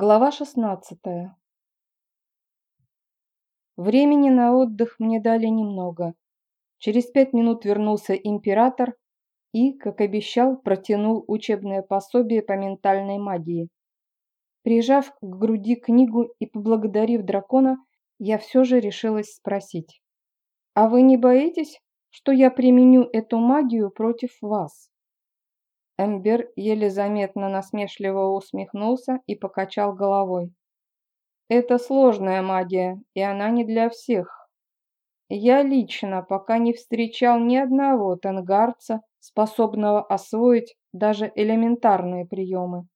Глава 16. Времени на отдых мне дали немного. Через пять минут вернулся император и, как обещал, протянул учебное пособие по ментальной магии. Прижав к груди книгу и поблагодарив дракона, я все же решилась спросить. «А вы не боитесь, что я применю эту магию против вас?» Эмбер еле заметно насмешливо усмехнулся и покачал головой. «Это сложная магия, и она не для всех. Я лично пока не встречал ни одного тангарца, способного освоить даже элементарные приемы.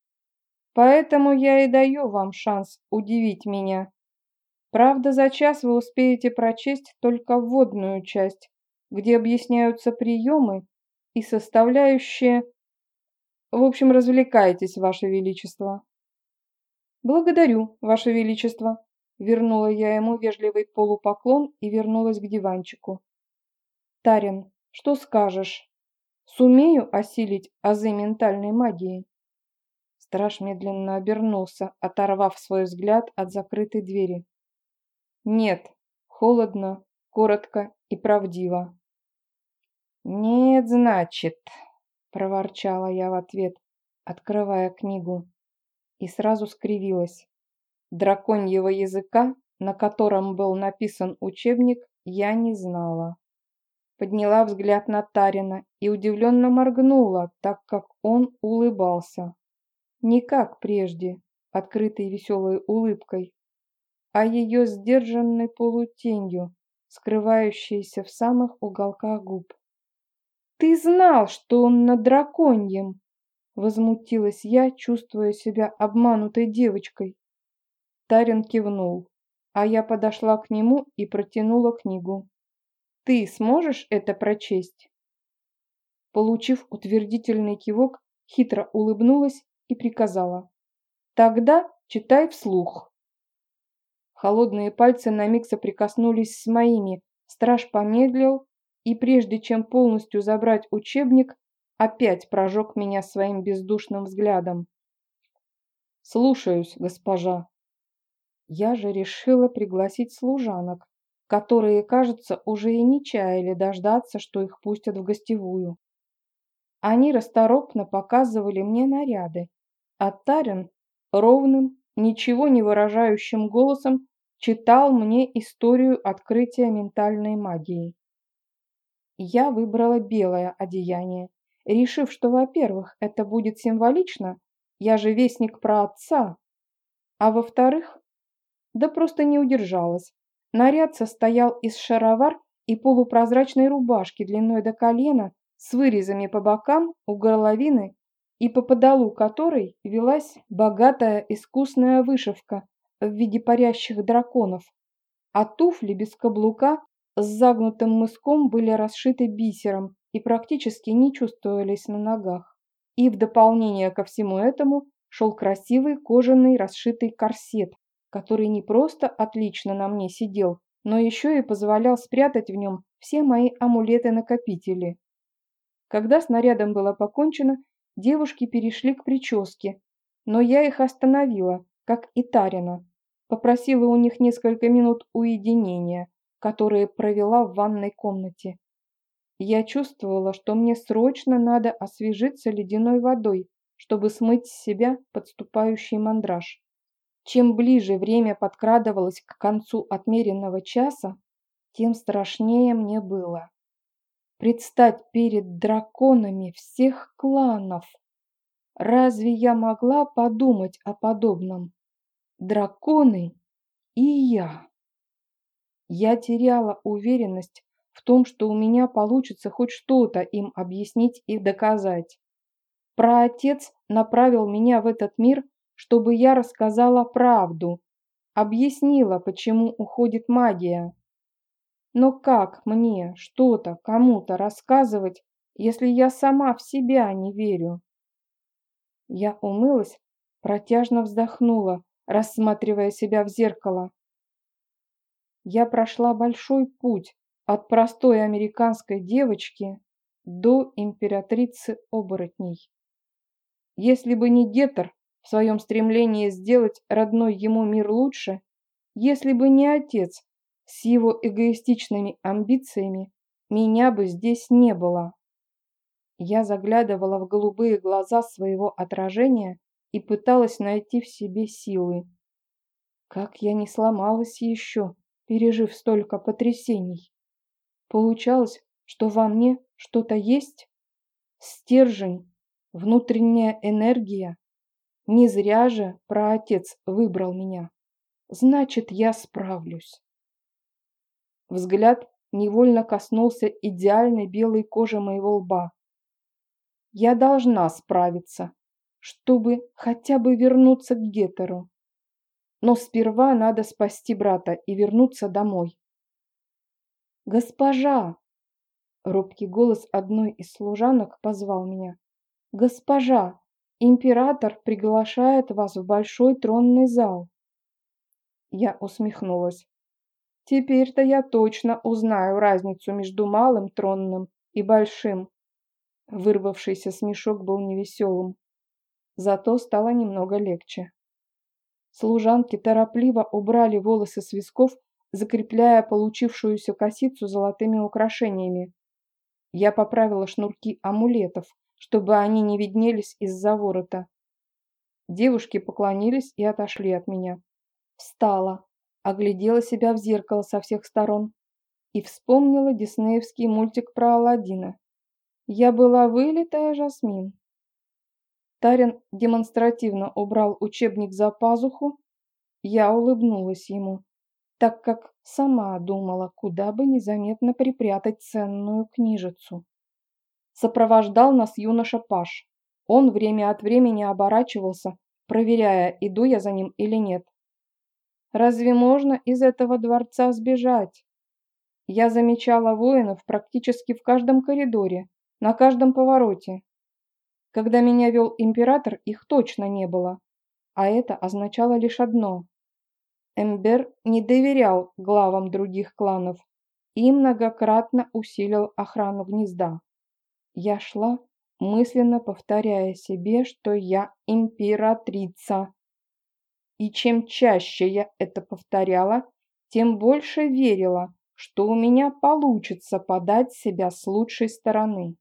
Поэтому я и даю вам шанс удивить меня. Правда, за час вы успеете прочесть только вводную часть, где объясняются приемы и составляющие в общем, развлекайтесь, Ваше Величество. Благодарю, Ваше Величество. Вернула я ему вежливый полупоклон и вернулась к диванчику. Тарин, что скажешь? Сумею осилить азы ментальной магии? Страж медленно обернулся, оторвав свой взгляд от закрытой двери. Нет, холодно, коротко и правдиво. Нет, значит, проворчала я в ответ, открывая книгу, и сразу скривилась. Драконьего языка, на котором был написан учебник, я не знала. Подняла взгляд на Тарина и удивленно моргнула, так как он улыбался. Не как прежде, открытой веселой улыбкой, а ее сдержанной полутенью, скрывающейся в самых уголках губ. «Ты знал, что он на драконьем!» Возмутилась я, чувствуя себя обманутой девочкой. Тарин кивнул, а я подошла к нему и протянула книгу. «Ты сможешь это прочесть?» Получив утвердительный кивок, хитро улыбнулась и приказала. «Тогда читай вслух». Холодные пальцы на миг соприкоснулись с моими. Страж помедлил, и прежде чем полностью забрать учебник, опять прожег меня своим бездушным взглядом. «Слушаюсь, госпожа». Я же решила пригласить служанок, которые, кажется, уже и не чаяли дождаться, что их пустят в гостевую. Они расторопно показывали мне наряды, а Тарин ровным, ничего не выражающим голосом читал мне историю открытия ментальной магии. Я выбрала белое одеяние, решив, что, во-первых, это будет символично, я же вестник про отца, а во-вторых, да просто не удержалась. Наряд состоял из шаровар и полупрозрачной рубашки длиной до колена с вырезами по бокам у горловины и по подолу которой велась богатая искусная вышивка в виде парящих драконов, а туфли без каблука с загнутым мыском были расшиты бисером и практически не чувствовались на ногах. И в дополнение ко всему этому шел красивый кожаный расшитый корсет, который не просто отлично на мне сидел, но еще и позволял спрятать в нем все мои амулеты-накопители. Когда с нарядом было покончено, девушки перешли к прическе, но я их остановила, как и Тарина, попросила у них несколько минут уединения, которые провела в ванной комнате. Я чувствовала, что мне срочно надо освежиться ледяной водой, чтобы смыть с себя подступающий мандраж. Чем ближе время подкрадывалось к концу отмеренного часа, тем страшнее мне было. Предстать перед драконами всех кланов. Разве я могла подумать о подобном? Драконы и я. Я теряла уверенность в том, что у меня получится хоть что-то им объяснить и доказать. Праотец направил меня в этот мир, чтобы я рассказала правду, объяснила, почему уходит магия. Но как мне что-то кому-то рассказывать, если я сама в себя не верю? Я умылась, протяжно вздохнула, рассматривая себя в зеркало я прошла большой путь от простой американской девочки до императрицы оборотней. Если бы не Гетер, в своем стремлении сделать родной ему мир лучше, если бы не отец с его эгоистичными амбициями, меня бы здесь не было. Я заглядывала в голубые глаза своего отражения и пыталась найти в себе силы. Как я не сломалась еще, пережив столько потрясений. Получалось, что во мне что-то есть? Стержень, внутренняя энергия. Не зря же праотец выбрал меня. Значит, я справлюсь. Взгляд невольно коснулся идеальной белой кожи моего лба. Я должна справиться, чтобы хотя бы вернуться к Гетеру. Но сперва надо спасти брата и вернуться домой. «Госпожа!» Робкий голос одной из служанок позвал меня. «Госпожа, император приглашает вас в большой тронный зал». Я усмехнулась. Теперь-то я точно узнаю разницу между малым тронным и большим. Вырвавшийся смешок был невеселым. Зато стало немного легче. Служанки торопливо убрали волосы с висков, закрепляя получившуюся косицу золотыми украшениями. Я поправила шнурки амулетов, чтобы они не виднелись из-за ворота. Девушки поклонились и отошли от меня. Встала, оглядела себя в зеркало со всех сторон и вспомнила диснеевский мультик про Аладдина. Я была вылитая Жасмин. Тарин демонстративно убрал учебник за пазуху. Я улыбнулась ему, так как сама думала, куда бы незаметно припрятать ценную книжицу. Сопровождал нас юноша Паш. Он время от времени оборачивался, проверяя, иду я за ним или нет. Разве можно из этого дворца сбежать? Я замечала воинов практически в каждом коридоре, на каждом повороте. Когда меня вел император, их точно не было. А это означало лишь одно. Эмбер не доверял главам других кланов и многократно усилил охрану гнезда. Я шла, мысленно повторяя себе, что я императрица. И чем чаще я это повторяла, тем больше верила, что у меня получится подать себя с лучшей стороны.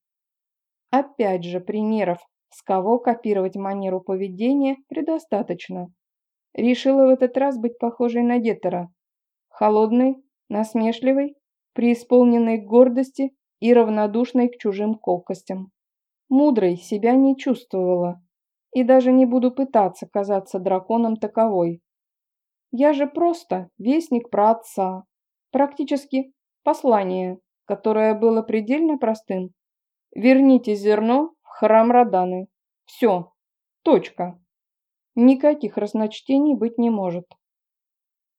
Опять же, примеров, с кого копировать манеру поведения, предостаточно. Решила в этот раз быть похожей на Геттера. Холодной, насмешливой, преисполненной гордости и равнодушной к чужим колкостям. Мудрой себя не чувствовала. И даже не буду пытаться казаться драконом таковой. Я же просто вестник про отца. Практически послание, которое было предельно простым. Верните зерно в храм Раданы. Все. Точка. Никаких разночтений быть не может.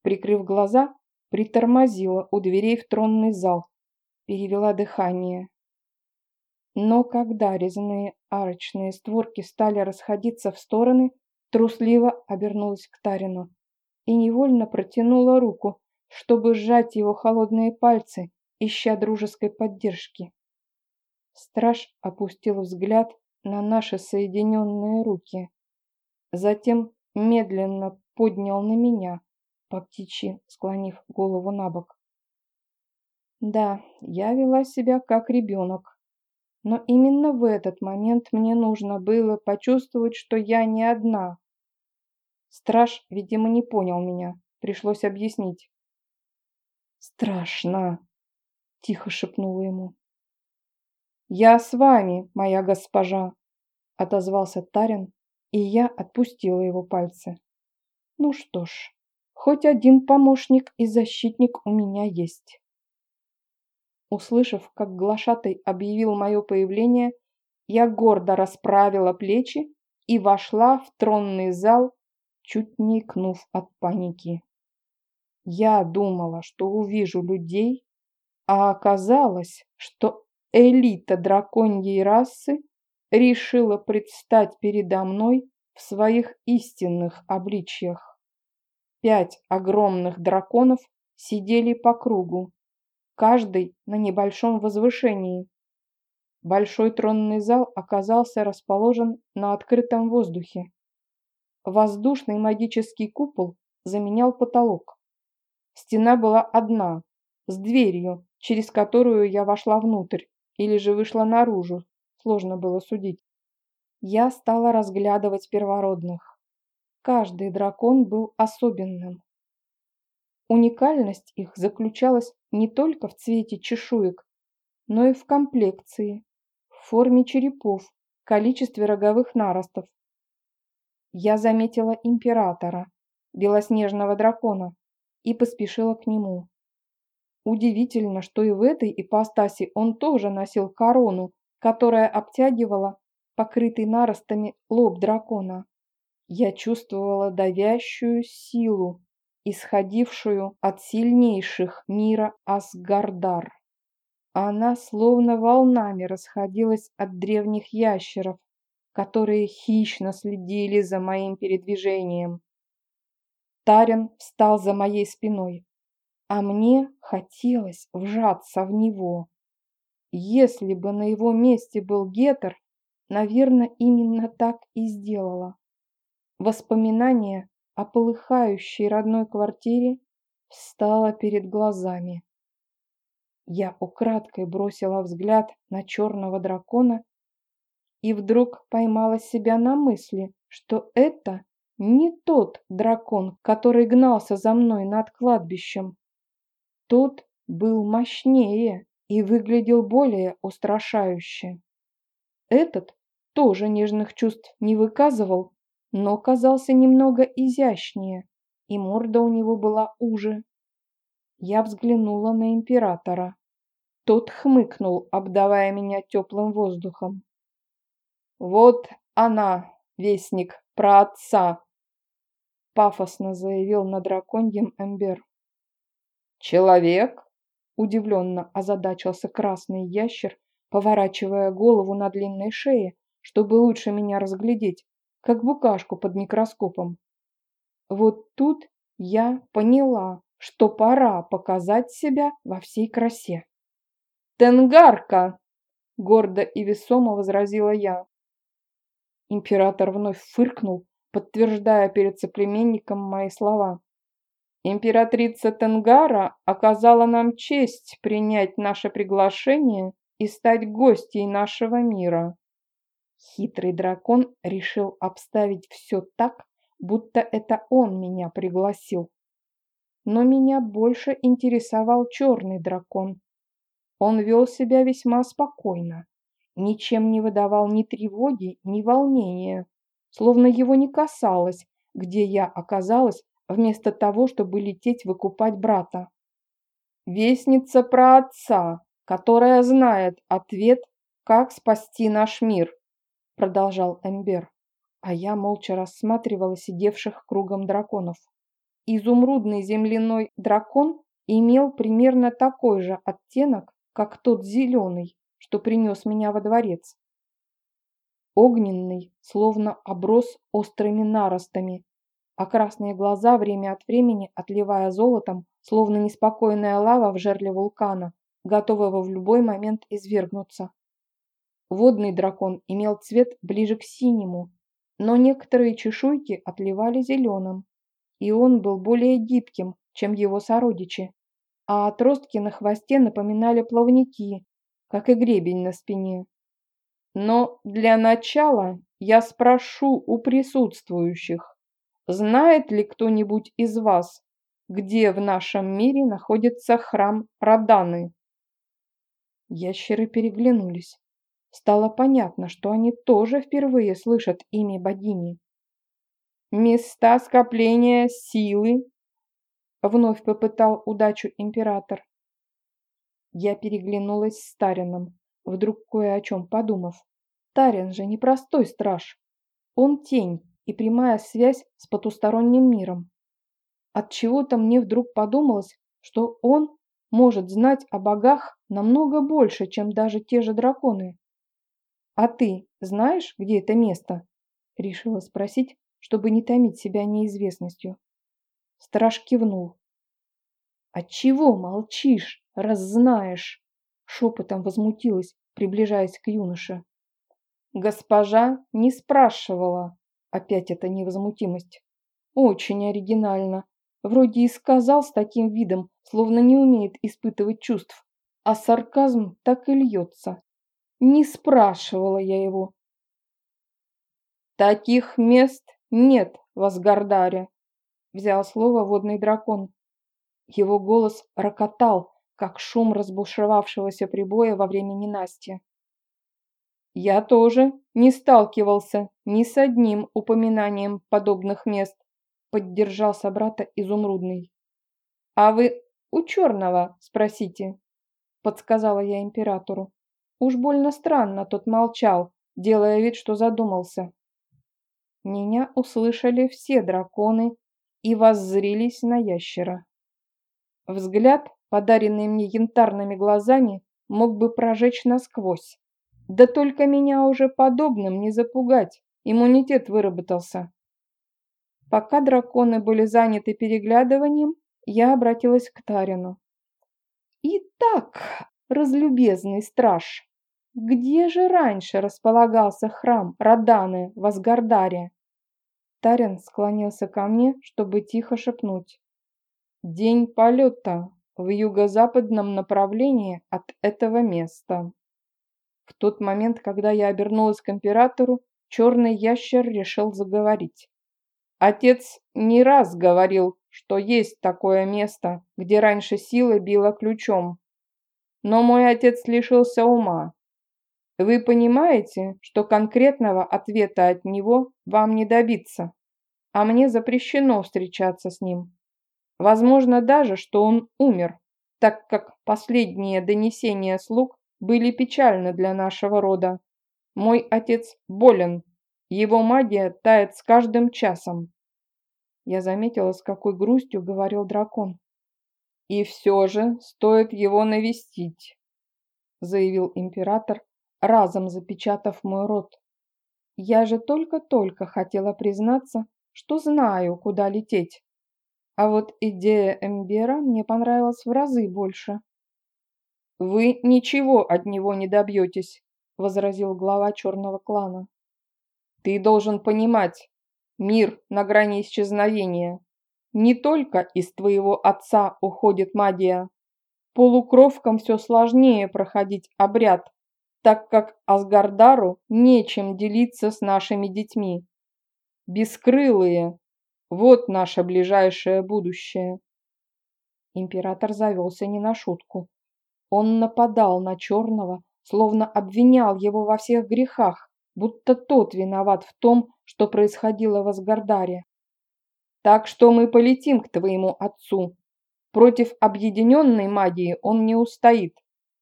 Прикрыв глаза, притормозила у дверей в тронный зал, перевела дыхание. Но когда резные арочные створки стали расходиться в стороны, трусливо обернулась к Тарину и невольно протянула руку, чтобы сжать его холодные пальцы, ища дружеской поддержки. Страж опустил взгляд на наши соединенные руки. Затем медленно поднял на меня, по птичьи склонив голову на бок. Да, я вела себя как ребенок. Но именно в этот момент мне нужно было почувствовать, что я не одна. Страж, видимо, не понял меня. Пришлось объяснить. «Страшно!» — тихо шепнула ему. «Я с вами, моя госпожа!» — отозвался Тарин, и я отпустила его пальцы. Ну что ж, хоть один помощник и защитник у меня есть. Услышав, как глашатай объявил мое появление, я гордо расправила плечи и вошла в тронный зал, чуть не икнув от паники. Я думала, что увижу людей, а оказалось, что элита драконьей расы решила предстать передо мной в своих истинных обличьях. Пять огромных драконов сидели по кругу, каждый на небольшом возвышении. Большой тронный зал оказался расположен на открытом воздухе. Воздушный магический купол заменял потолок. Стена была одна, с дверью, через которую я вошла внутрь, или же вышла наружу, сложно было судить. Я стала разглядывать первородных. Каждый дракон был особенным. Уникальность их заключалась не только в цвете чешуек, но и в комплекции, в форме черепов, количестве роговых наростов. Я заметила императора, белоснежного дракона, и поспешила к нему. Удивительно, что и в этой ипостаси он тоже носил корону, которая обтягивала покрытый наростами лоб дракона. Я чувствовала давящую силу, исходившую от сильнейших мира Асгардар. Она словно волнами расходилась от древних ящеров, которые хищно следили за моим передвижением. Тарин встал за моей спиной, а мне хотелось вжаться в него. Если бы на его месте был Гетер, наверное, именно так и сделала. Воспоминание о полыхающей родной квартире встало перед глазами. Я украдкой бросила взгляд на черного дракона и вдруг поймала себя на мысли, что это не тот дракон, который гнался за мной над кладбищем. Тот был мощнее и выглядел более устрашающе. Этот тоже нежных чувств не выказывал, но казался немного изящнее, и морда у него была уже. Я взглянула на императора. Тот хмыкнул, обдавая меня теплым воздухом. «Вот она, вестник про отца!» Пафосно заявил на драконьем Эмбер. «Человек?» – удивленно озадачился красный ящер, поворачивая голову на длинной шее, чтобы лучше меня разглядеть, как букашку под микроскопом. Вот тут я поняла, что пора показать себя во всей красе. «Тенгарка!» – гордо и весомо возразила я. Император вновь фыркнул, подтверждая перед соплеменником мои слова. Императрица Тенгара оказала нам честь принять наше приглашение и стать гостьей нашего мира. Хитрый дракон решил обставить все так, будто это он меня пригласил. Но меня больше интересовал черный дракон. Он вел себя весьма спокойно, ничем не выдавал ни тревоги, ни волнения, словно его не касалось, где я оказалась, вместо того, чтобы лететь выкупать брата. Вестница про отца, которая знает ответ, как спасти наш мир, продолжал Эмбер, а я молча рассматривала сидевших кругом драконов. Изумрудный земляной дракон имел примерно такой же оттенок, как тот зеленый, что принес меня во дворец. Огненный, словно оброс острыми наростами, а красные глаза время от времени, отливая золотом, словно неспокойная лава в жерле вулкана, готового в любой момент извергнуться. Водный дракон имел цвет ближе к синему, но некоторые чешуйки отливали зеленым и он был более гибким, чем его сородичи, а отростки на хвосте напоминали плавники, как и гребень на спине. Но для начала я спрошу у присутствующих, знает ли кто-нибудь из вас, где в нашем мире находится храм Раданы? Ящеры переглянулись. Стало понятно, что они тоже впервые слышат имя богини. Места скопления силы, вновь попытал удачу император. Я переглянулась с Тарином, вдруг кое о чем подумав. Тарин же не простой страж. Он тень и прямая связь с потусторонним миром. От чего-то мне вдруг подумалось, что он может знать о богах намного больше, чем даже те же драконы. А ты знаешь, где это место? решила спросить, чтобы не томить себя неизвестностью. Страж кивнул. «Отчего молчишь, раз знаешь?» Шепотом возмутилась, приближаясь к юноше. «Госпожа не спрашивала, Опять эта невозмутимость. Очень оригинально. Вроде и сказал с таким видом, словно не умеет испытывать чувств. А сарказм так и льется. Не спрашивала я его. Таких мест нет в Асгардаре, взял слово водный дракон. Его голос рокотал, как шум разбушевавшегося прибоя во время ненастья. Я тоже не сталкивался ни с одним упоминанием подобных мест, поддержал собрата изумрудный. А вы у черного спросите, подсказала я императору. Уж больно странно тот молчал, делая вид, что задумался. Меня услышали все драконы и воззрились на ящера. Взгляд, подаренный мне янтарными глазами, мог бы прожечь насквозь. Да только меня уже подобным не запугать, иммунитет выработался. Пока драконы были заняты переглядыванием, я обратилась к Тарину. «Итак, разлюбезный страж, где же раньше располагался храм Раданы в Асгардаре?» Тарин склонился ко мне, чтобы тихо шепнуть. «День полета в юго-западном направлении от этого места». В тот момент, когда я обернулась к императору, черный ящер решил заговорить. Отец не раз говорил, что есть такое место, где раньше сила била ключом. Но мой отец лишился ума. Вы понимаете, что конкретного ответа от него вам не добиться, а мне запрещено встречаться с ним. Возможно даже, что он умер, так как последние донесения слуг были печальны для нашего рода. Мой отец болен, его магия тает с каждым часом. Я заметила, с какой грустью говорил дракон. И все же стоит его навестить, заявил император, разом запечатав мой рот. Я же только-только хотела признаться, что знаю, куда лететь. А вот идея Эмбера мне понравилась в разы больше. «Вы ничего от него не добьетесь», — возразил глава черного клана. «Ты должен понимать, мир на грани исчезновения. Не только из твоего отца уходит магия. Полукровкам все сложнее проходить обряд, так как Асгардару нечем делиться с нашими детьми. Бескрылые – вот наше ближайшее будущее». Император завелся не на шутку. Он нападал на черного, словно обвинял его во всех грехах, будто тот виноват в том, что происходило в Асгардаре. Так что мы полетим к твоему отцу. Против объединенной магии он не устоит.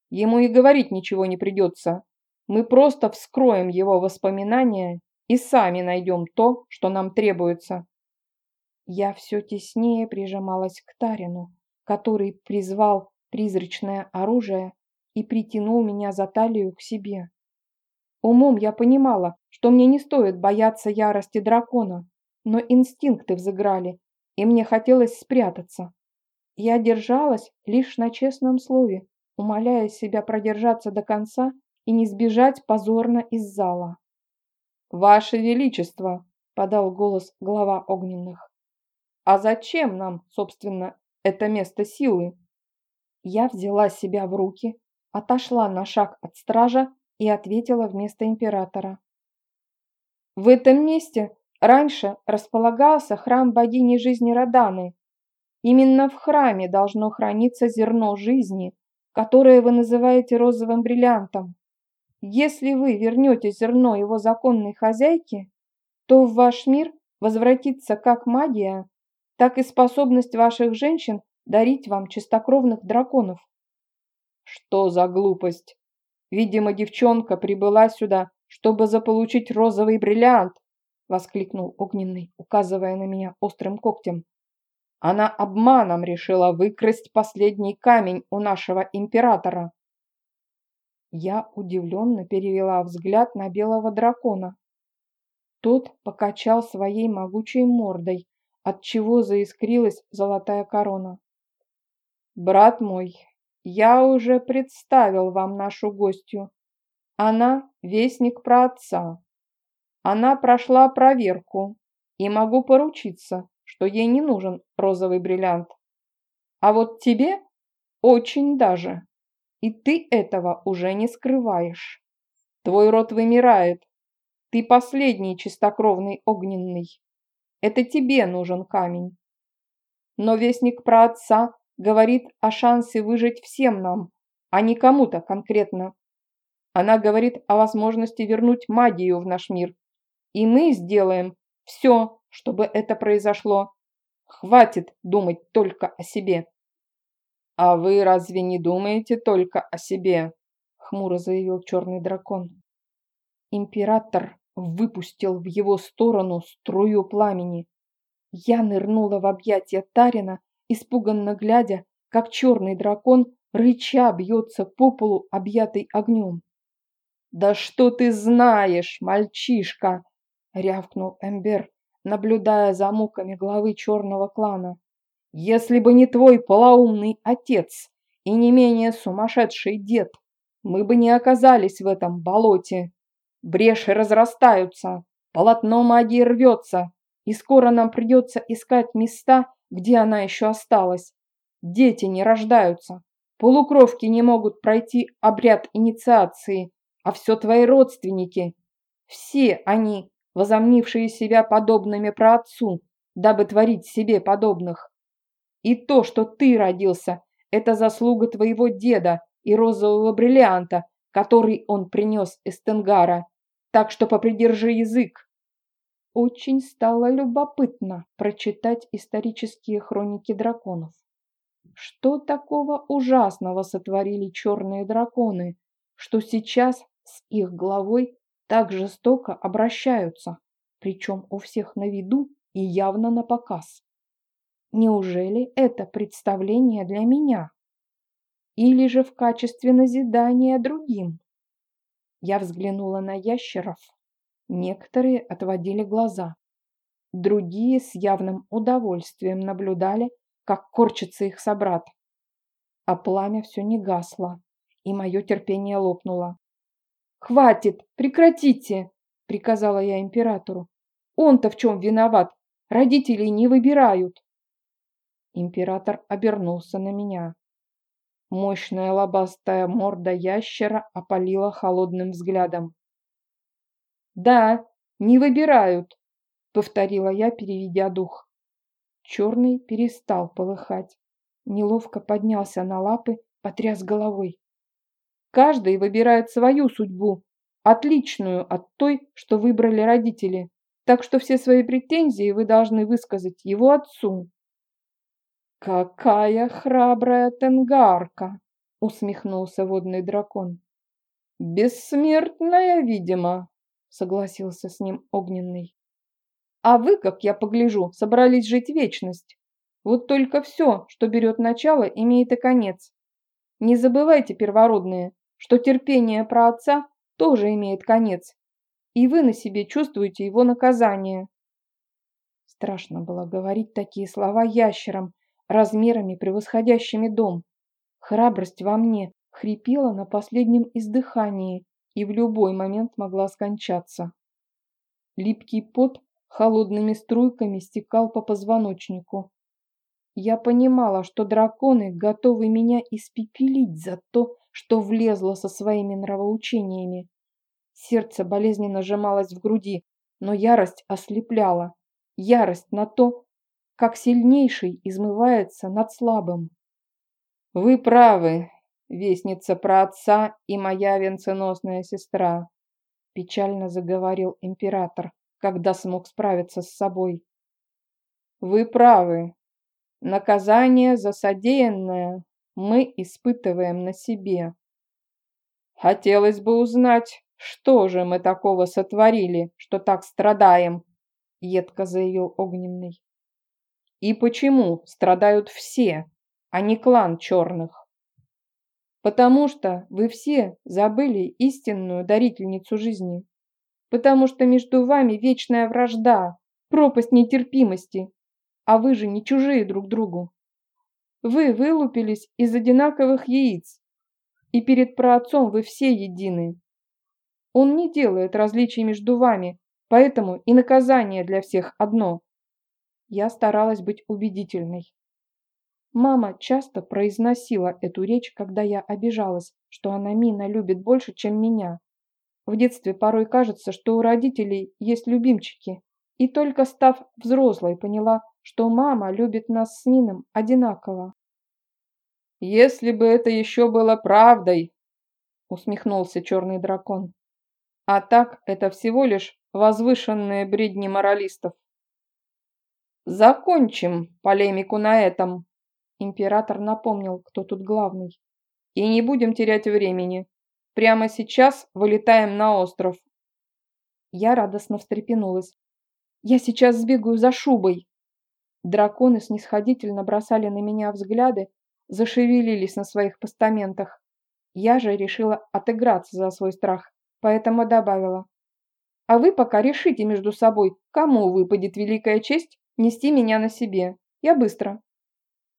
Ему и говорить ничего не придется. Мы просто вскроем его воспоминания и сами найдем то, что нам требуется. Я все теснее прижималась к Тарину, который призвал призрачное оружие и притянул меня за талию к себе. Умом я понимала, что мне не стоит бояться ярости дракона, но инстинкты взыграли, и мне хотелось спрятаться. Я держалась лишь на честном слове, умоляя себя продержаться до конца и не сбежать позорно из зала. «Ваше Величество!» – подал голос глава огненных. «А зачем нам, собственно, это место силы?» Я взяла себя в руки, отошла на шаг от стража и ответила вместо императора. В этом месте раньше располагался храм богини жизни Раданы. Именно в храме должно храниться зерно жизни, которое вы называете розовым бриллиантом. Если вы вернете зерно его законной хозяйке, то в ваш мир возвратится как магия, так и способность ваших женщин дарить вам чистокровных драконов. Что за глупость? Видимо, девчонка прибыла сюда, чтобы заполучить розовый бриллиант, воскликнул Огненный, указывая на меня острым когтем. Она обманом решила выкрасть последний камень у нашего императора. Я удивленно перевела взгляд на белого дракона. Тот покачал своей могучей мордой, отчего заискрилась золотая корона. «Брат мой, я уже представил вам нашу гостью. Она – вестник про отца. Она прошла проверку, и могу поручиться, что ей не нужен розовый бриллиант. А вот тебе очень даже. И ты этого уже не скрываешь. Твой род вымирает. Ты последний чистокровный огненный. Это тебе нужен камень. Но вестник про отца говорит о шансе выжить всем нам, а не кому-то конкретно. Она говорит о возможности вернуть магию в наш мир. И мы сделаем все, чтобы это произошло. Хватит думать только о себе. «А вы разве не думаете только о себе?» — хмуро заявил черный дракон. Император выпустил в его сторону струю пламени. Я нырнула в объятия Тарина, испуганно глядя, как черный дракон рыча бьется по полу, объятый огнем. «Да что ты знаешь, мальчишка!» — рявкнул Эмбер, наблюдая за муками главы черного клана. Если бы не твой полоумный отец и не менее сумасшедший дед, мы бы не оказались в этом болоте. Бреши разрастаются, полотно магии рвется, и скоро нам придется искать места, где она еще осталась. Дети не рождаются, полукровки не могут пройти обряд инициации, а все твои родственники. Все они, возомнившие себя подобными праотцу, дабы творить себе подобных. И то, что ты родился, это заслуга твоего деда и розового бриллианта, который он принес из Тенгара. Так что попридержи язык. Очень стало любопытно прочитать исторические хроники драконов. Что такого ужасного сотворили черные драконы, что сейчас с их главой так жестоко обращаются, причем у всех на виду и явно на показ? Неужели это представление для меня? Или же в качестве назидания другим? Я взглянула на ящеров. Некоторые отводили глаза. Другие с явным удовольствием наблюдали, как корчится их собрат. А пламя все не гасло, и мое терпение лопнуло. «Хватит! Прекратите!» — приказала я императору. «Он-то в чем виноват? Родителей не выбирают!» Император обернулся на меня. Мощная лобастая морда ящера опалила холодным взглядом. «Да, не выбирают», — повторила я, переведя дух. Черный перестал полыхать. Неловко поднялся на лапы, потряс головой. «Каждый выбирает свою судьбу, отличную от той, что выбрали родители, так что все свои претензии вы должны высказать его отцу». «Какая храбрая тенгарка!» — усмехнулся водный дракон. «Бессмертная, видимо», — согласился с ним огненный. «А вы, как я погляжу, собрались жить вечность. Вот только все, что берет начало, имеет и конец. Не забывайте, первородные, что терпение про отца тоже имеет конец, и вы на себе чувствуете его наказание». Страшно было говорить такие слова ящерам, размерами превосходящими дом. Храбрость во мне хрипела на последнем издыхании и в любой момент могла скончаться. Липкий пот холодными струйками стекал по позвоночнику. Я понимала, что драконы готовы меня испепелить за то, что влезла со своими нравоучениями. Сердце болезненно сжималось в груди, но ярость ослепляла. Ярость на то, как сильнейший измывается над слабым. «Вы правы, вестница про отца и моя венценосная сестра», печально заговорил император, когда смог справиться с собой. «Вы правы. Наказание за содеянное мы испытываем на себе. Хотелось бы узнать, что же мы такого сотворили, что так страдаем», едко заявил Огненный. И почему страдают все, а не клан черных? Потому что вы все забыли истинную дарительницу жизни. Потому что между вами вечная вражда, пропасть нетерпимости, а вы же не чужие друг другу. Вы вылупились из одинаковых яиц, и перед праотцом вы все едины. Он не делает различий между вами, Поэтому и наказание для всех одно. Я старалась быть убедительной. Мама часто произносила эту речь, когда я обижалась, что она Мина любит больше, чем меня. В детстве порой кажется, что у родителей есть любимчики. И только став взрослой, поняла, что мама любит нас с Мином одинаково. «Если бы это еще было правдой!» усмехнулся черный дракон. «А так это всего лишь возвышенные бредни моралистов. Закончим полемику на этом. Император напомнил, кто тут главный. И не будем терять времени. Прямо сейчас вылетаем на остров. Я радостно встрепенулась. Я сейчас сбегаю за шубой. Драконы снисходительно бросали на меня взгляды, зашевелились на своих постаментах. Я же решила отыграться за свой страх, поэтому добавила. А вы пока решите между собой, кому выпадет великая честь нести меня на себе. Я быстро».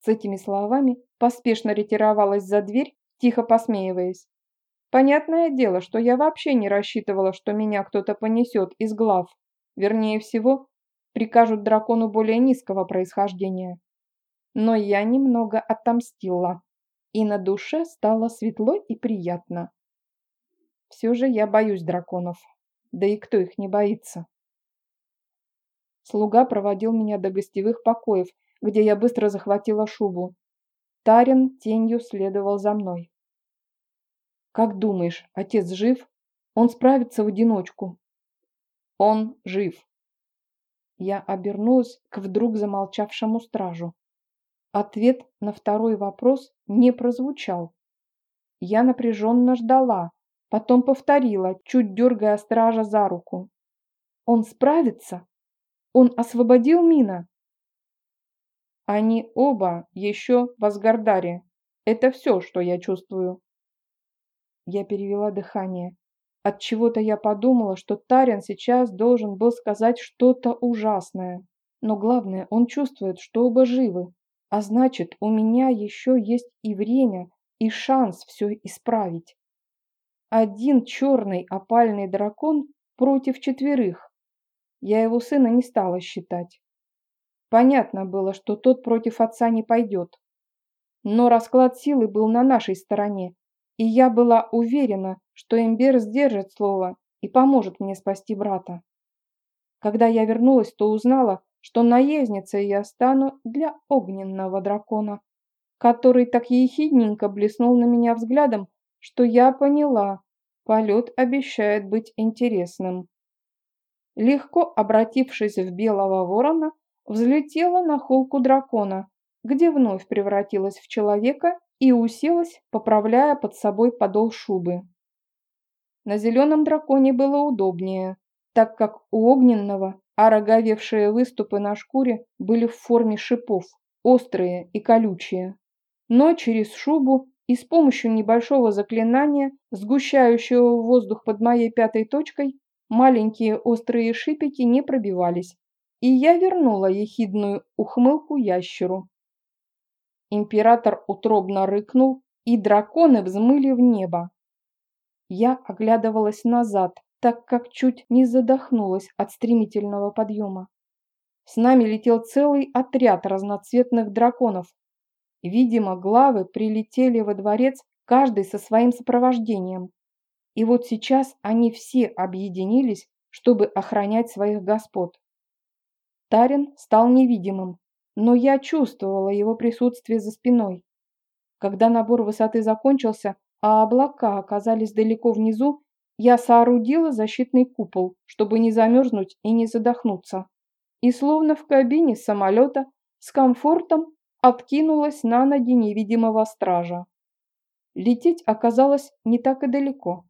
С этими словами поспешно ретировалась за дверь, тихо посмеиваясь. Понятное дело, что я вообще не рассчитывала, что меня кто-то понесет из глав. Вернее всего, прикажут дракону более низкого происхождения. Но я немного отомстила, и на душе стало светло и приятно. Все же я боюсь драконов. Да и кто их не боится? Слуга проводил меня до гостевых покоев, где я быстро захватила шубу. Тарин тенью следовал за мной. «Как думаешь, отец жив? Он справится в одиночку?» «Он жив». Я обернулась к вдруг замолчавшему стражу. Ответ на второй вопрос не прозвучал. Я напряженно ждала, потом повторила, чуть дергая стража за руку. «Он справится?» Он освободил Мина? Они оба еще в Асгардаре. Это все, что я чувствую. Я перевела дыхание. От чего-то я подумала, что Тарин сейчас должен был сказать что-то ужасное. Но главное, он чувствует, что оба живы. А значит, у меня еще есть и время, и шанс все исправить. Один черный опальный дракон против четверых. Я его сына не стала считать. Понятно было, что тот против отца не пойдет. Но расклад силы был на нашей стороне, и я была уверена, что Эмбер сдержит слово и поможет мне спасти брата. Когда я вернулась, то узнала, что наездницей я стану для огненного дракона, который так ехидненько блеснул на меня взглядом, что я поняла, полет обещает быть интересным легко обратившись в белого ворона, взлетела на холку дракона, где вновь превратилась в человека и уселась, поправляя под собой подол шубы. На зеленом драконе было удобнее, так как у огненного ороговевшие выступы на шкуре были в форме шипов, острые и колючие. Но через шубу и с помощью небольшого заклинания, сгущающего воздух под моей пятой точкой, Маленькие острые шипики не пробивались, и я вернула ехидную ухмылку ящеру. Император утробно рыкнул, и драконы взмыли в небо. Я оглядывалась назад, так как чуть не задохнулась от стремительного подъема. С нами летел целый отряд разноцветных драконов. Видимо, главы прилетели во дворец, каждый со своим сопровождением. И вот сейчас они все объединились, чтобы охранять своих господ. Тарин стал невидимым, но я чувствовала его присутствие за спиной. Когда набор высоты закончился, а облака оказались далеко внизу, я соорудила защитный купол, чтобы не замерзнуть и не задохнуться. И словно в кабине самолета с комфортом откинулась на ноги невидимого стража. Лететь оказалось не так и далеко.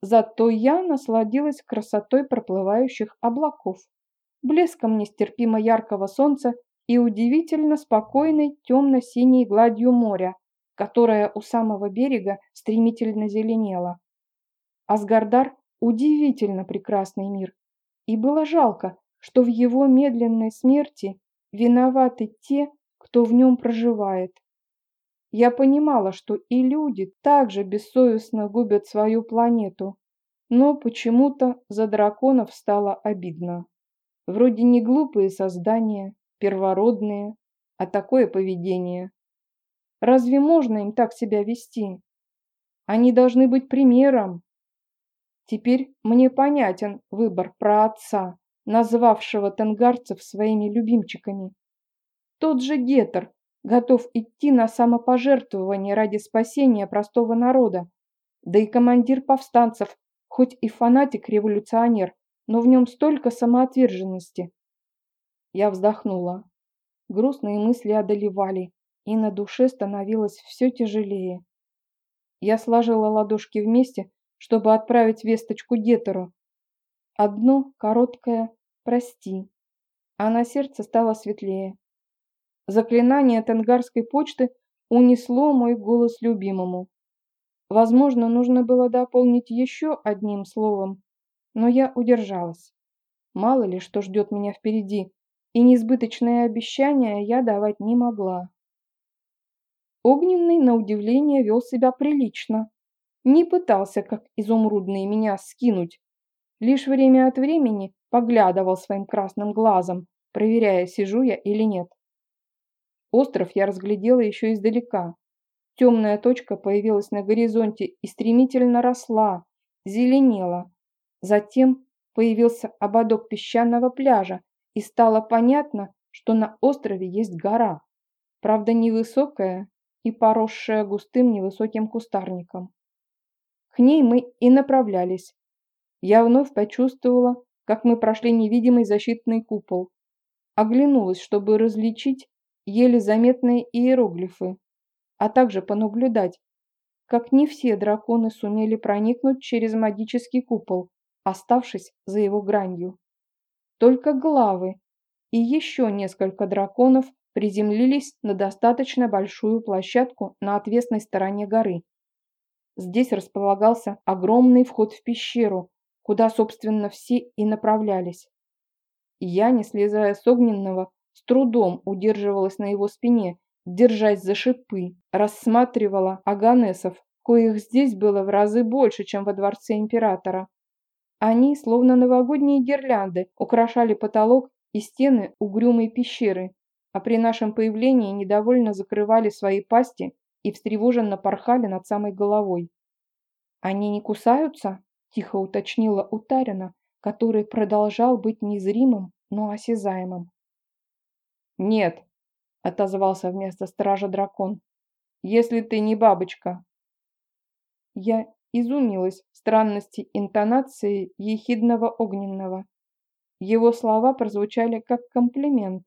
Зато я насладилась красотой проплывающих облаков, блеском нестерпимо яркого солнца и удивительно спокойной темно-синей гладью моря, которая у самого берега стремительно зеленела. Асгардар – удивительно прекрасный мир, и было жалко, что в его медленной смерти виноваты те, кто в нем проживает. Я понимала, что и люди также бессовестно губят свою планету, Но почему-то за драконов стало обидно. Вроде не глупые создания, первородные, а такое поведение. Разве можно им так себя вести? Они должны быть примером. Теперь мне понятен выбор про отца, назвавшего тенгарцев своими любимчиками. Тот же Гетер готов идти на самопожертвование ради спасения простого народа. Да и командир повстанцев, хоть и фанатик-революционер, но в нем столько самоотверженности. Я вздохнула. Грустные мысли одолевали, и на душе становилось все тяжелее. Я сложила ладошки вместе, чтобы отправить весточку Гетеру. Одно короткое «прости», а на сердце стало светлее. Заклинание тенгарской почты унесло мой голос любимому. Возможно, нужно было дополнить еще одним словом, но я удержалась. Мало ли, что ждет меня впереди, и несбыточные обещания я давать не могла. Огненный, на удивление, вел себя прилично. Не пытался, как изумрудный, меня скинуть. Лишь время от времени поглядывал своим красным глазом, проверяя, сижу я или нет. Остров я разглядела еще издалека. Темная точка появилась на горизонте и стремительно росла, зеленела. Затем появился ободок песчаного пляжа, и стало понятно, что на острове есть гора. Правда, невысокая и поросшая густым невысоким кустарником. К ней мы и направлялись. Я вновь почувствовала, как мы прошли невидимый защитный купол. Оглянулась, чтобы различить еле заметные иероглифы, а также понаблюдать, как не все драконы сумели проникнуть через магический купол, оставшись за его гранью. Только главы и еще несколько драконов приземлились на достаточно большую площадку на отвесной стороне горы. Здесь располагался огромный вход в пещеру, куда, собственно, все и направлялись. Я, не слезая с огненного, с трудом удерживалась на его спине, держась за шипы, рассматривала аганесов, коих здесь было в разы больше, чем во дворце императора. Они, словно новогодние гирлянды, украшали потолок и стены угрюмой пещеры, а при нашем появлении недовольно закрывали свои пасти и встревоженно порхали над самой головой. «Они не кусаются?» – тихо уточнила Утарина, который продолжал быть незримым, но осязаемым. «Нет», — отозвался вместо стража дракон, — «если ты не бабочка». Я изумилась странности интонации ехидного огненного. Его слова прозвучали как комплимент,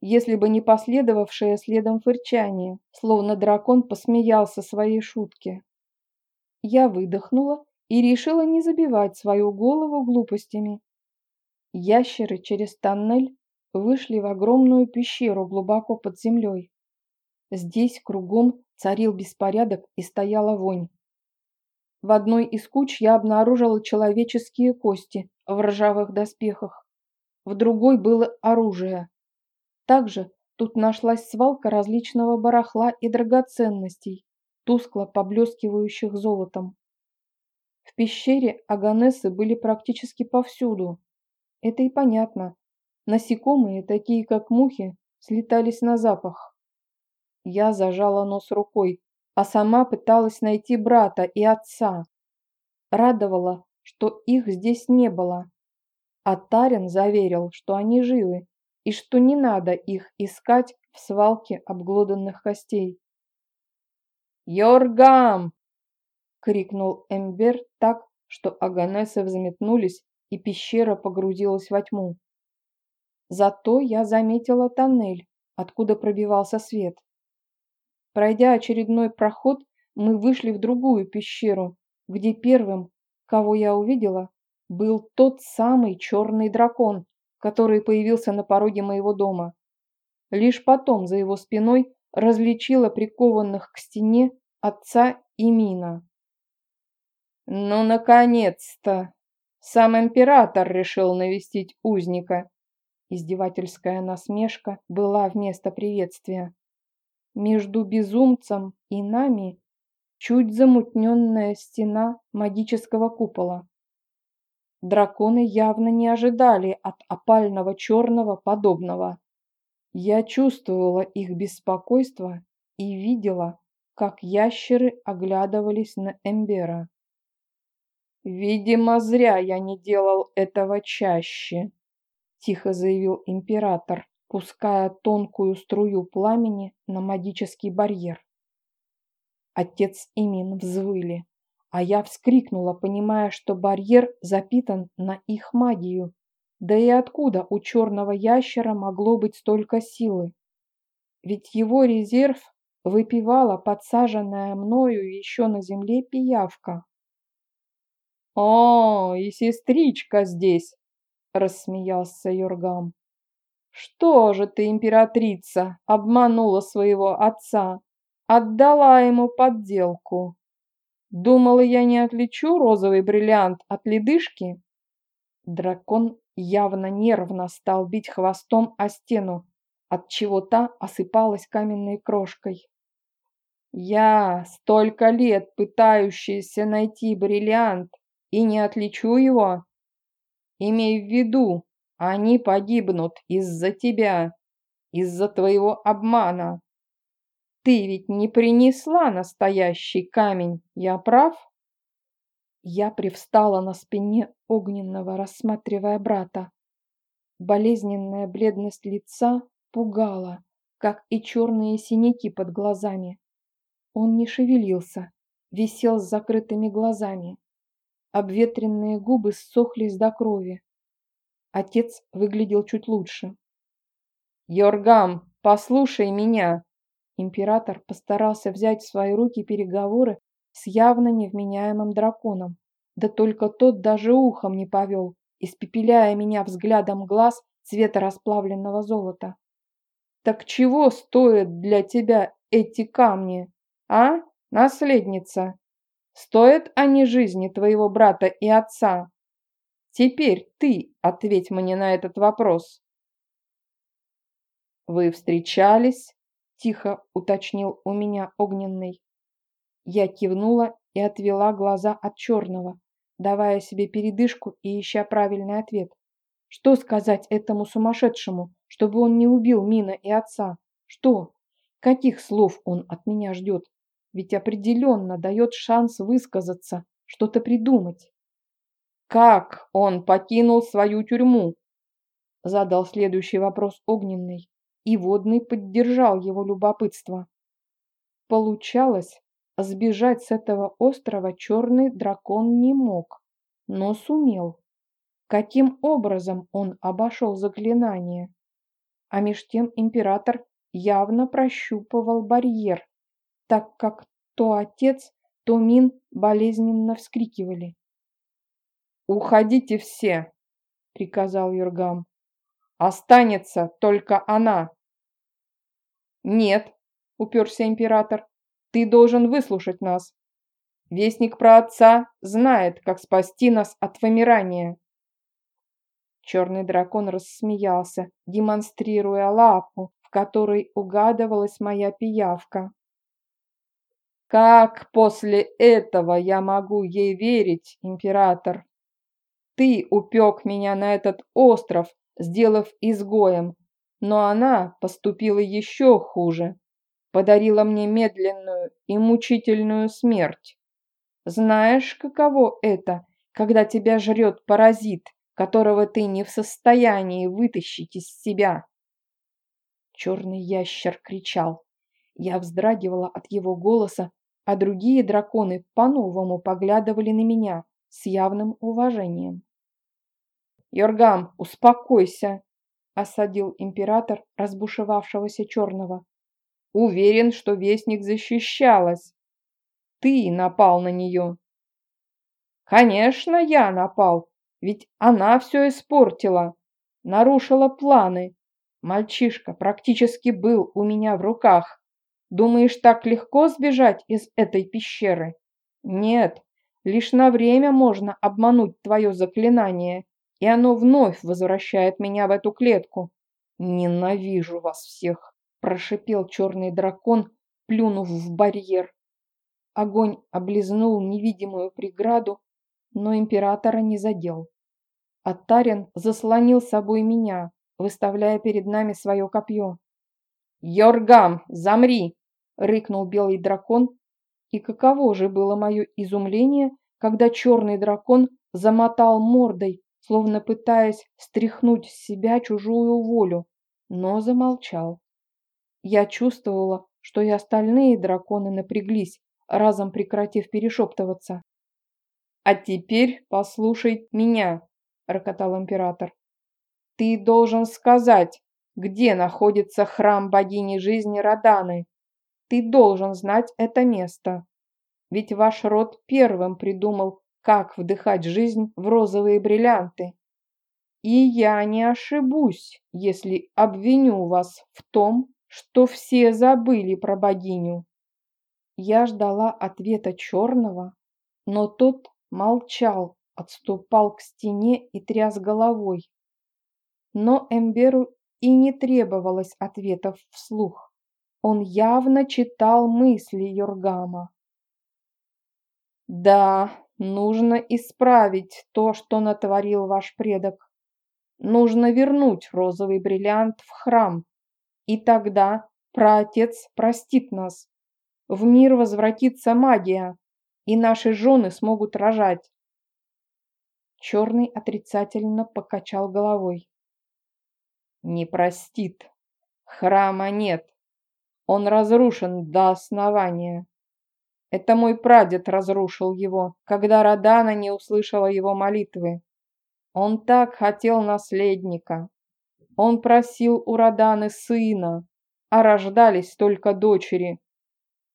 если бы не последовавшее следом фырчание, словно дракон посмеялся своей шутке. Я выдохнула и решила не забивать свою голову глупостями. Ящеры через тоннель вышли в огромную пещеру глубоко под землей. Здесь кругом царил беспорядок и стояла вонь. В одной из куч я обнаружила человеческие кости в ржавых доспехах. В другой было оружие. Также тут нашлась свалка различного барахла и драгоценностей, тускло поблескивающих золотом. В пещере аганесы были практически повсюду. Это и понятно, Насекомые, такие как мухи, слетались на запах. Я зажала нос рукой, а сама пыталась найти брата и отца. Радовало, что их здесь не было. А Тарин заверил, что они живы и что не надо их искать в свалке обглоданных костей. «Йоргам!» — крикнул Эмбер так, что аганесы взметнулись, и пещера погрузилась во тьму. Зато я заметила тоннель, откуда пробивался свет. Пройдя очередной проход, мы вышли в другую пещеру, где первым, кого я увидела, был тот самый черный дракон, который появился на пороге моего дома. Лишь потом за его спиной различила прикованных к стене отца и Мина. «Ну, наконец-то! Сам император решил навестить узника!» Издевательская насмешка была вместо приветствия. Между безумцем и нами чуть замутненная стена магического купола. Драконы явно не ожидали от опального черного подобного. Я чувствовала их беспокойство и видела, как ящеры оглядывались на Эмбера. «Видимо, зря я не делал этого чаще», — тихо заявил император, пуская тонкую струю пламени на магический барьер. Отец и Мин взвыли, а я вскрикнула, понимая, что барьер запитан на их магию. Да и откуда у черного ящера могло быть столько силы? Ведь его резерв выпивала подсаженная мною еще на земле пиявка. «О, и сестричка здесь!» — рассмеялся Юргам. «Что же ты, императрица, обманула своего отца, отдала ему подделку? Думала, я не отличу розовый бриллиант от ледышки?» Дракон явно нервно стал бить хвостом о стену, отчего та осыпалась каменной крошкой. «Я, столько лет пытающийся найти бриллиант, и не отличу его? Имей в виду, они погибнут из-за тебя, из-за твоего обмана. Ты ведь не принесла настоящий камень, я прав?» Я привстала на спине огненного, рассматривая брата. Болезненная бледность лица пугала, как и черные синяки под глазами. Он не шевелился, висел с закрытыми глазами. Обветренные губы ссохлись до крови. Отец выглядел чуть лучше. «Йоргам, послушай меня!» Император постарался взять в свои руки переговоры с явно невменяемым драконом. Да только тот даже ухом не повел, испепеляя меня взглядом глаз цвета расплавленного золота. «Так чего стоят для тебя эти камни, а, наследница? Стоят они жизни твоего брата и отца? Теперь ты ответь мне на этот вопрос». «Вы встречались?» – тихо уточнил у меня огненный. Я кивнула и отвела глаза от черного, давая себе передышку и ища правильный ответ. Что сказать этому сумасшедшему, чтобы он не убил Мина и отца? Что? Каких слов он от меня ждет? Ведь определенно дает шанс высказаться, что-то придумать. «Как он покинул свою тюрьму?» Задал следующий вопрос Огненный, и Водный поддержал его любопытство. Получалось, Сбежать с этого острова черный дракон не мог, но сумел. Каким образом он обошел заклинание? А меж тем император явно прощупывал барьер, так как то отец, то Мин болезненно вскрикивали. «Уходите все!» — приказал Юргам. «Останется только она!» «Нет!» — уперся император. Ты должен выслушать нас. Вестник про отца знает, как спасти нас от вымирания. Черный дракон рассмеялся, демонстрируя лапу, в которой угадывалась моя пиявка. Как после этого я могу ей верить, император? Ты упек меня на этот остров, сделав изгоем, но она поступила еще хуже подарила мне медленную и мучительную смерть. Знаешь, каково это, когда тебя жрет паразит, которого ты не в состоянии вытащить из себя?» Черный ящер кричал. Я вздрагивала от его голоса, а другие драконы по-новому поглядывали на меня с явным уважением. «Йоргам, успокойся!» — осадил император разбушевавшегося черного. Уверен, что Вестник защищалась. Ты напал на нее. Конечно, я напал, ведь она все испортила, нарушила планы. Мальчишка практически был у меня в руках. Думаешь, так легко сбежать из этой пещеры? Нет, лишь на время можно обмануть твое заклинание, и оно вновь возвращает меня в эту клетку. Ненавижу вас всех прошипел черный дракон, плюнув в барьер. Огонь облизнул невидимую преграду, но императора не задел. Аттарин заслонил собой меня, выставляя перед нами свое копье. «Йоргам, замри!» — рыкнул белый дракон. И каково же было мое изумление, когда черный дракон замотал мордой, словно пытаясь стряхнуть с себя чужую волю, но замолчал. Я чувствовала, что и остальные драконы напряглись, разом прекратив перешептываться. «А теперь послушай меня», — рокотал император. «Ты должен сказать, где находится храм богини жизни Раданы. Ты должен знать это место. Ведь ваш род первым придумал, как вдыхать жизнь в розовые бриллианты. И я не ошибусь, если обвиню вас в том, что все забыли про богиню. Я ждала ответа черного, но тот молчал, отступал к стене и тряс головой. Но Эмберу и не требовалось ответов вслух. Он явно читал мысли Йоргама. «Да, нужно исправить то, что натворил ваш предок. Нужно вернуть розовый бриллиант в храм, и тогда праотец простит нас. В мир возвратится магия, и наши жены смогут рожать. Черный отрицательно покачал головой. Не простит. Храма нет. Он разрушен до основания. Это мой прадед разрушил его, когда Радана не услышала его молитвы. Он так хотел наследника. Он просил у Раданы сына, а рождались только дочери.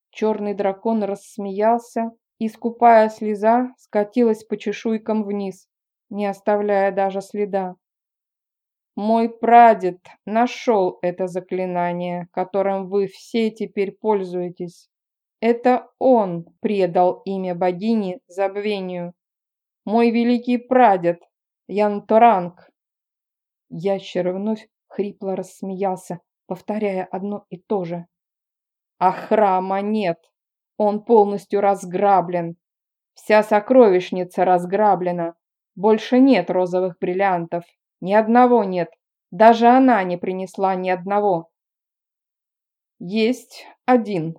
Черный дракон рассмеялся и скупая слеза скатилась по чешуйкам вниз, не оставляя даже следа. Мой прадед нашел это заклинание, которым вы все теперь пользуетесь. Это он предал имя богини забвению. Мой великий прадед, Янторанг. Ящер вновь хрипло рассмеялся, повторяя одно и то же. А храма нет. Он полностью разграблен. Вся сокровищница разграблена. Больше нет розовых бриллиантов. Ни одного нет. Даже она не принесла ни одного. Есть один,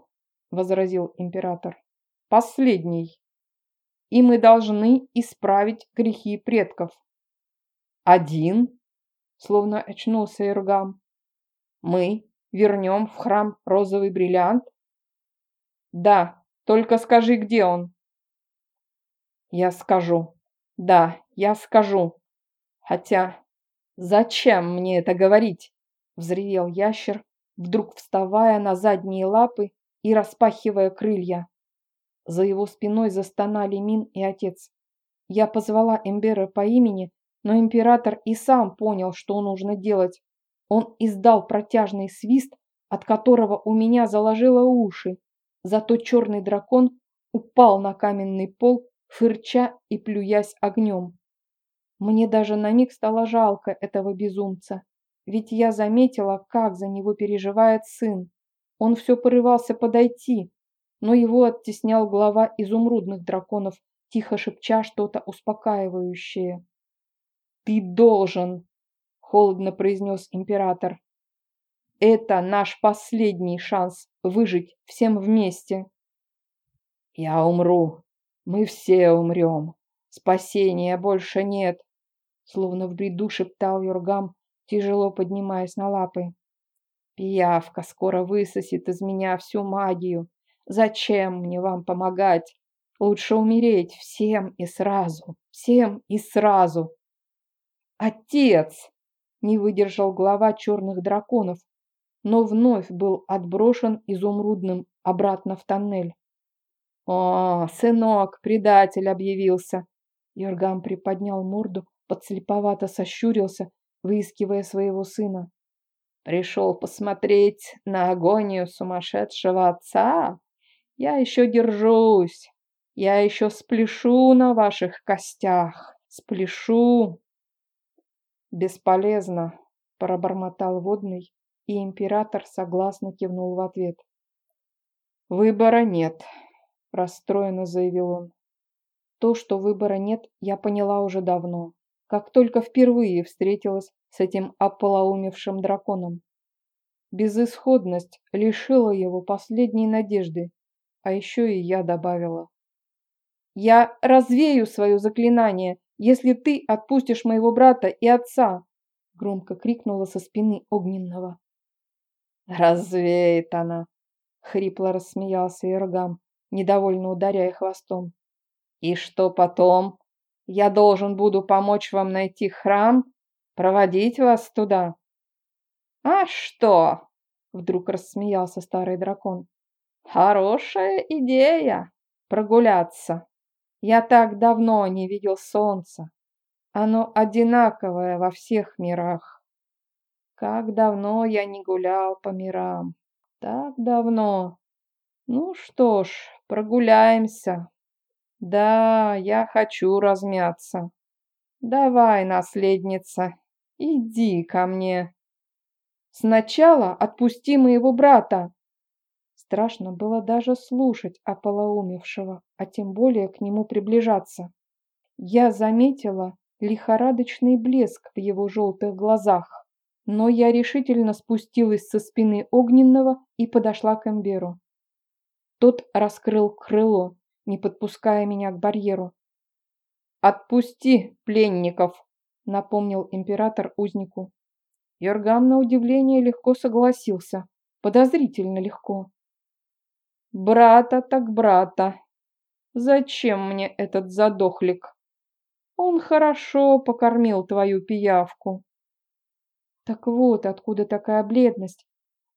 возразил император. Последний. И мы должны исправить грехи предков. Один? Словно очнулся Иргам. Мы вернем в храм розовый бриллиант да, только скажи, где он. Я скажу. Да, я скажу. Хотя, зачем мне это говорить? Взревел ящер, вдруг вставая на задние лапы и распахивая крылья. За его спиной застонали Мин и отец. Я позвала Эмбера по имени, но император и сам понял, что нужно делать. Он издал протяжный свист, от которого у меня заложило уши. Зато черный дракон упал на каменный пол, фырча и плюясь огнем. Мне даже на миг стало жалко этого безумца, ведь я заметила, как за него переживает сын. Он все порывался подойти, но его оттеснял глава изумрудных драконов, тихо шепча что-то успокаивающее. «Ты должен!» — холодно произнес император. Это наш последний шанс выжить всем вместе. Я умру. Мы все умрем. Спасения больше нет. Словно в бреду шептал Юргам, тяжело поднимаясь на лапы. Пиявка скоро высосет из меня всю магию. Зачем мне вам помогать? Лучше умереть всем и сразу, всем и сразу. Отец! Не выдержал глава черных драконов, но вновь был отброшен изумрудным обратно в тоннель. «О, сынок, предатель объявился!» Йоргам приподнял морду, подслеповато сощурился, выискивая своего сына. «Пришел посмотреть на агонию сумасшедшего отца? Я еще держусь, я еще спляшу на ваших костях, спляшу!» «Бесполезно!» – пробормотал водный, и император согласно кивнул в ответ. «Выбора нет», – расстроенно заявил он. То, что выбора нет, я поняла уже давно. Как только впервые встретилась с этим ополоумевшим драконом. Безысходность лишила его последней надежды, а еще и я добавила. «Я развею свое заклинание, если ты отпустишь моего брата и отца!» громко крикнула со спины Огненного. «Развеет она!» — хрипло рассмеялся Иргам, недовольно ударяя хвостом. «И что потом? Я должен буду помочь вам найти храм, проводить вас туда?» «А что?» — вдруг рассмеялся старый дракон. «Хорошая идея прогуляться. Я так давно не видел солнца. Оно одинаковое во всех мирах. Как давно я не гулял по мирам. Так давно. Ну что ж, прогуляемся. Да, я хочу размяться. Давай, наследница, иди ко мне. Сначала отпусти моего брата. Страшно было даже слушать о полоумевшего, а тем более к нему приближаться. Я заметила, лихорадочный блеск в его желтых глазах. Но я решительно спустилась со спины огненного и подошла к Эмберу. Тот раскрыл крыло, не подпуская меня к барьеру. «Отпусти пленников!» — напомнил император узнику. Йоргам на удивление легко согласился, подозрительно легко. «Брата так брата. Зачем мне этот задохлик?» Он хорошо покормил твою пиявку. Так вот, откуда такая бледность.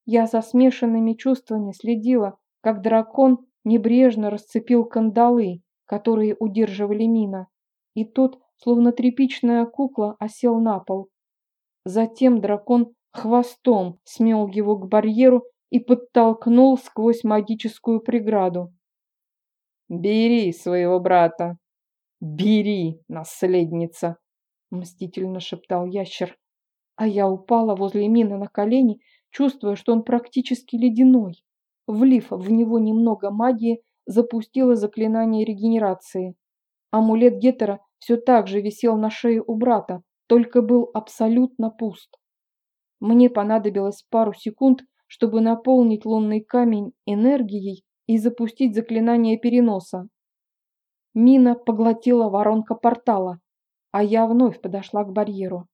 Я со смешанными чувствами следила, как дракон небрежно расцепил кандалы, которые удерживали мина, и тот, словно тряпичная кукла, осел на пол. Затем дракон хвостом смел его к барьеру и подтолкнул сквозь магическую преграду. «Бери своего брата», «Бери, наследница!» — мстительно шептал ящер. А я упала возле мины на колени, чувствуя, что он практически ледяной. Влив в него немного магии, запустила заклинание регенерации. Амулет Гетера все так же висел на шее у брата, только был абсолютно пуст. Мне понадобилось пару секунд, чтобы наполнить лунный камень энергией и запустить заклинание переноса. Мина поглотила воронка портала, а я вновь подошла к барьеру.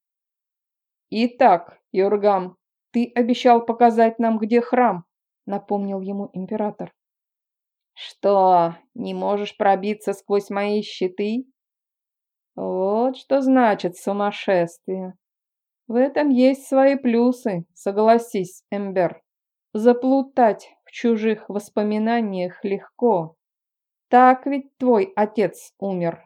«Итак, Юргам, ты обещал показать нам, где храм», — напомнил ему император. «Что, не можешь пробиться сквозь мои щиты?» «Вот что значит сумасшествие. В этом есть свои плюсы, согласись, Эмбер. Заплутать в чужих воспоминаниях легко, так ведь твой отец умер.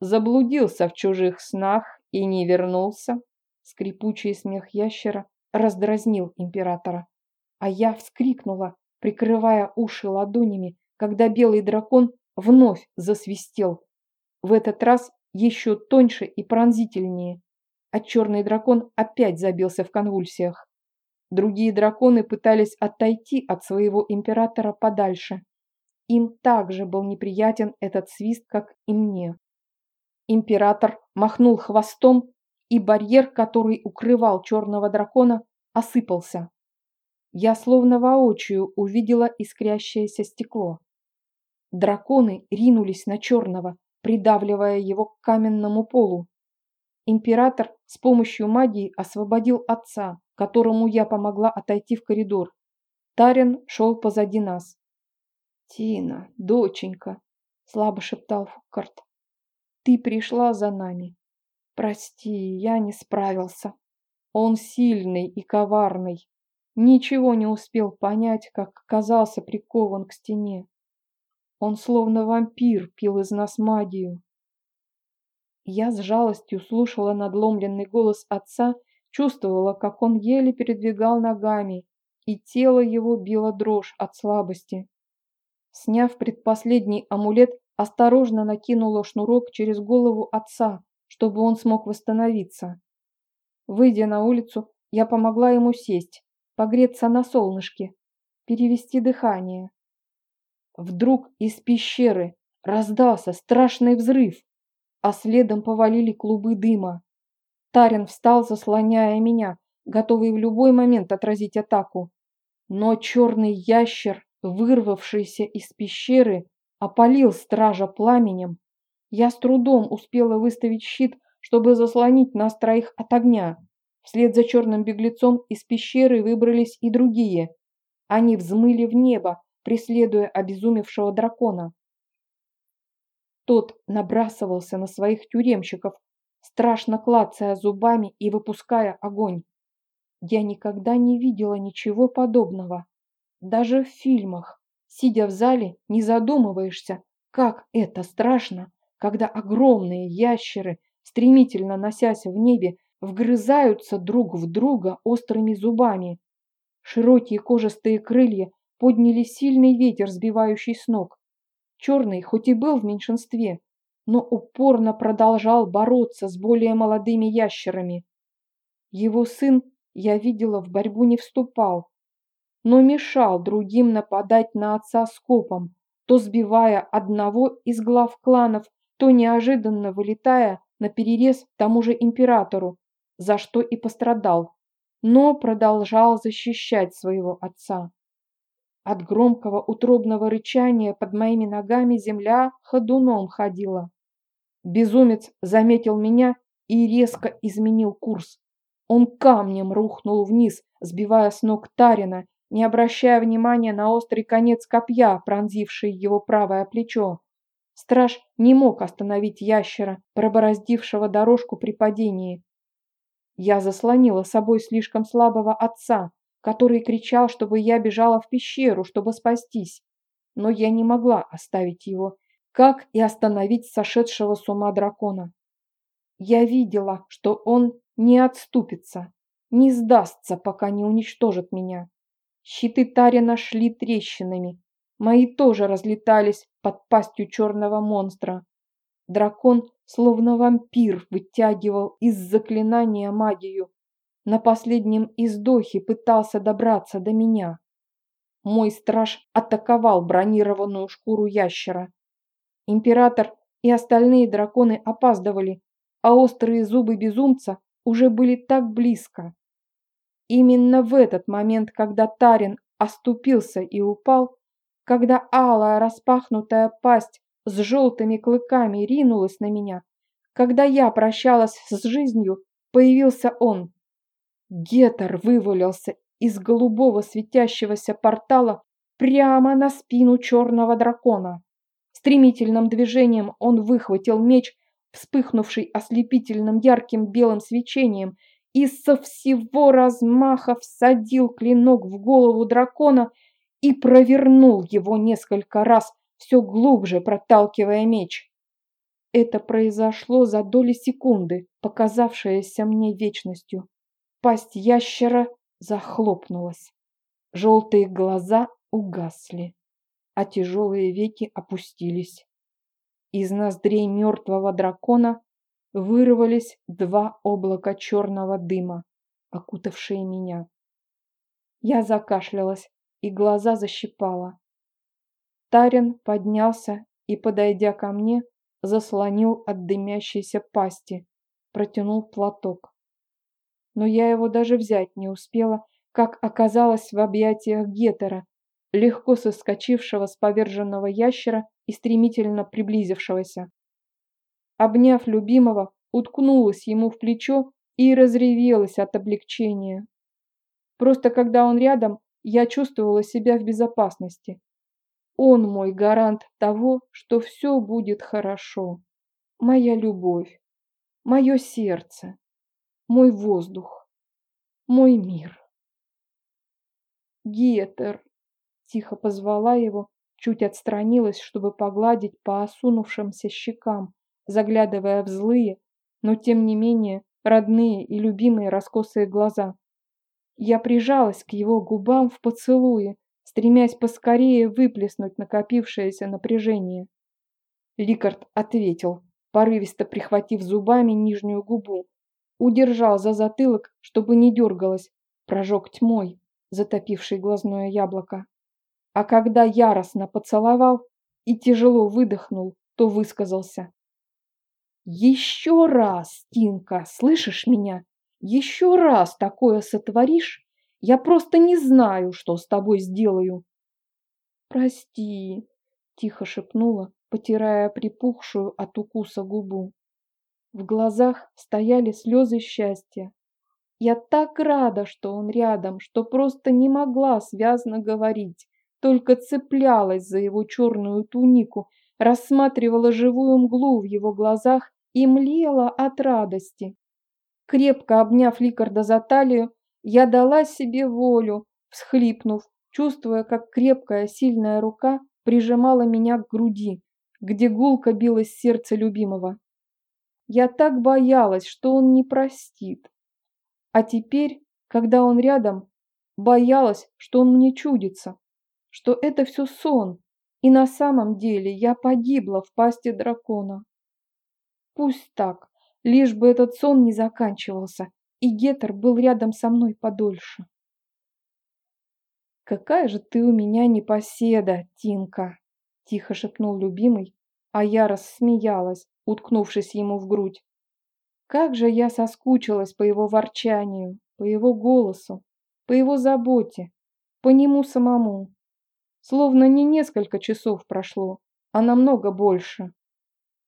Заблудился в чужих снах и не вернулся. Скрипучий смех ящера раздразнил императора. А я вскрикнула, прикрывая уши ладонями, когда белый дракон вновь засвистел. В этот раз еще тоньше и пронзительнее. А черный дракон опять забился в конвульсиях. Другие драконы пытались отойти от своего императора подальше. Им также был неприятен этот свист, как и мне. Император махнул хвостом, и барьер, который укрывал черного дракона, осыпался. Я словно воочию увидела искрящееся стекло. Драконы ринулись на черного, придавливая его к каменному полу. Император с помощью магии освободил отца, которому я помогла отойти в коридор. Тарин шел позади нас. «Тина, доченька!» — слабо шептал Фуккарт. «Ты пришла за нами. Прости, я не справился. Он сильный и коварный. Ничего не успел понять, как оказался прикован к стене. Он словно вампир пил из нас магию. Я с жалостью слушала надломленный голос отца, чувствовала, как он еле передвигал ногами, и тело его било дрожь от слабости. Сняв предпоследний амулет, осторожно накинула шнурок через голову отца, чтобы он смог восстановиться. Выйдя на улицу, я помогла ему сесть, погреться на солнышке, перевести дыхание. Вдруг из пещеры раздался страшный взрыв. а следом повалили клубы дыма. Тарин встал, заслоняя меня, готовый в любой момент отразить атаку. Но черный ящер, вырвавшийся из пещеры, опалил стража пламенем. Я с трудом успела выставить щит, чтобы заслонить нас троих от огня. Вслед за черным беглецом из пещеры выбрались и другие. Они взмыли в небо, преследуя обезумевшего дракона. Тот набрасывался на своих тюремщиков, страшно клацая зубами и выпуская огонь. Я никогда не видела ничего подобного. Даже в фильмах, сидя в зале, не задумываешься, как это страшно, когда огромные ящеры, стремительно носясь в небе, вгрызаются друг в друга острыми зубами. Широкие кожистые крылья подняли сильный ветер, сбивающий с ног. Черный, хоть и был в меньшинстве, но упорно продолжал бороться с более молодыми ящерами. Его сын, я видела, в борьбу не вступал, но мешал другим нападать на отца скопом, то сбивая одного из глав кланов, то неожиданно вылетая на перерез тому же императору, за что и пострадал, но продолжал защищать своего отца. От громкого утробного рычания под моими ногами земля ходуном ходила. Безумец заметил меня и резко изменил курс. Он камнем рухнул вниз, сбивая с ног Тарина, не обращая внимания на острый конец копья, пронзивший его правое плечо. Страж не мог остановить ящера, пробороздившего дорожку при падении. Я заслонила собой слишком слабого отца, который кричал, чтобы я бежала в пещеру, чтобы спастись. Но я не могла оставить его как и остановить сошедшего с ума дракона. Я видела, что он не отступится, не сдастся, пока не уничтожит меня. Щиты Тарина шли трещинами, мои тоже разлетались под пастью черного монстра. Дракон, словно вампир, вытягивал из заклинания магию. На последнем издохе пытался добраться до меня. Мой страж атаковал бронированную шкуру ящера. Император и остальные драконы опаздывали, а острые зубы безумца уже были так близко. Именно в этот момент, когда Тарин оступился и упал, когда алая распахнутая пасть с желтыми клыками ринулась на меня, когда я прощалась с жизнью, появился он. Гетер вывалился из голубого светящегося портала прямо на спину черного дракона. Стремительным движением он выхватил меч, вспыхнувший ослепительным ярким белым свечением, и со всего размаха всадил клинок в голову дракона и провернул его несколько раз, все глубже проталкивая меч. Это произошло за доли секунды, показавшееся мне вечностью. Пасть ящера захлопнулась. Желтые глаза угасли а тяжелые веки опустились. Из ноздрей мертвого дракона вырвались два облака черного дыма, окутавшие меня. Я закашлялась, и глаза защипала. Тарин поднялся и, подойдя ко мне, заслонил от дымящейся пасти, протянул платок. Но я его даже взять не успела, как оказалась в объятиях Гетера, легко соскочившего с поверженного ящера и стремительно приблизившегося. Обняв любимого, уткнулась ему в плечо и разревелась от облегчения. Просто когда он рядом, я чувствовала себя в безопасности. Он мой гарант того, что все будет хорошо. Моя любовь, мое сердце, мой воздух, мой мир. Гетер. Тихо позвала его, чуть отстранилась, чтобы погладить по осунувшимся щекам, заглядывая в злые, но тем не менее родные и любимые раскосые глаза. Я прижалась к его губам в поцелуе, стремясь поскорее выплеснуть накопившееся напряжение. Ликард ответил, порывисто прихватив зубами нижнюю губу. Удержал за затылок, чтобы не дергалась, прожег тьмой, затопивший глазное яблоко. А когда яростно поцеловал и тяжело выдохнул, то высказался. Еще раз, Тинка, слышишь меня? Еще раз такое сотворишь, я просто не знаю, что с тобой сделаю. Прости, тихо шепнула, потирая припухшую от укуса губу. В глазах стояли слезы счастья. Я так рада, что он рядом, что просто не могла связно говорить, только цеплялась за его черную тунику, рассматривала живую мглу в его глазах и млела от радости. Крепко обняв Ликарда за талию, я дала себе волю, всхлипнув, чувствуя, как крепкая, сильная рука прижимала меня к груди, где гулко билось сердце любимого. Я так боялась, что он не простит. А теперь, когда он рядом, боялась, что он мне чудится, что это все сон, и на самом деле я погибла в пасти дракона. Пусть так, лишь бы этот сон не заканчивался, и Гетер был рядом со мной подольше. «Какая же ты у меня непоседа, Тинка!» – тихо шепнул любимый, а я рассмеялась, уткнувшись ему в грудь. Как же я соскучилась по его ворчанию, по его голосу, по его заботе, по нему самому. Словно не несколько часов прошло, а намного больше.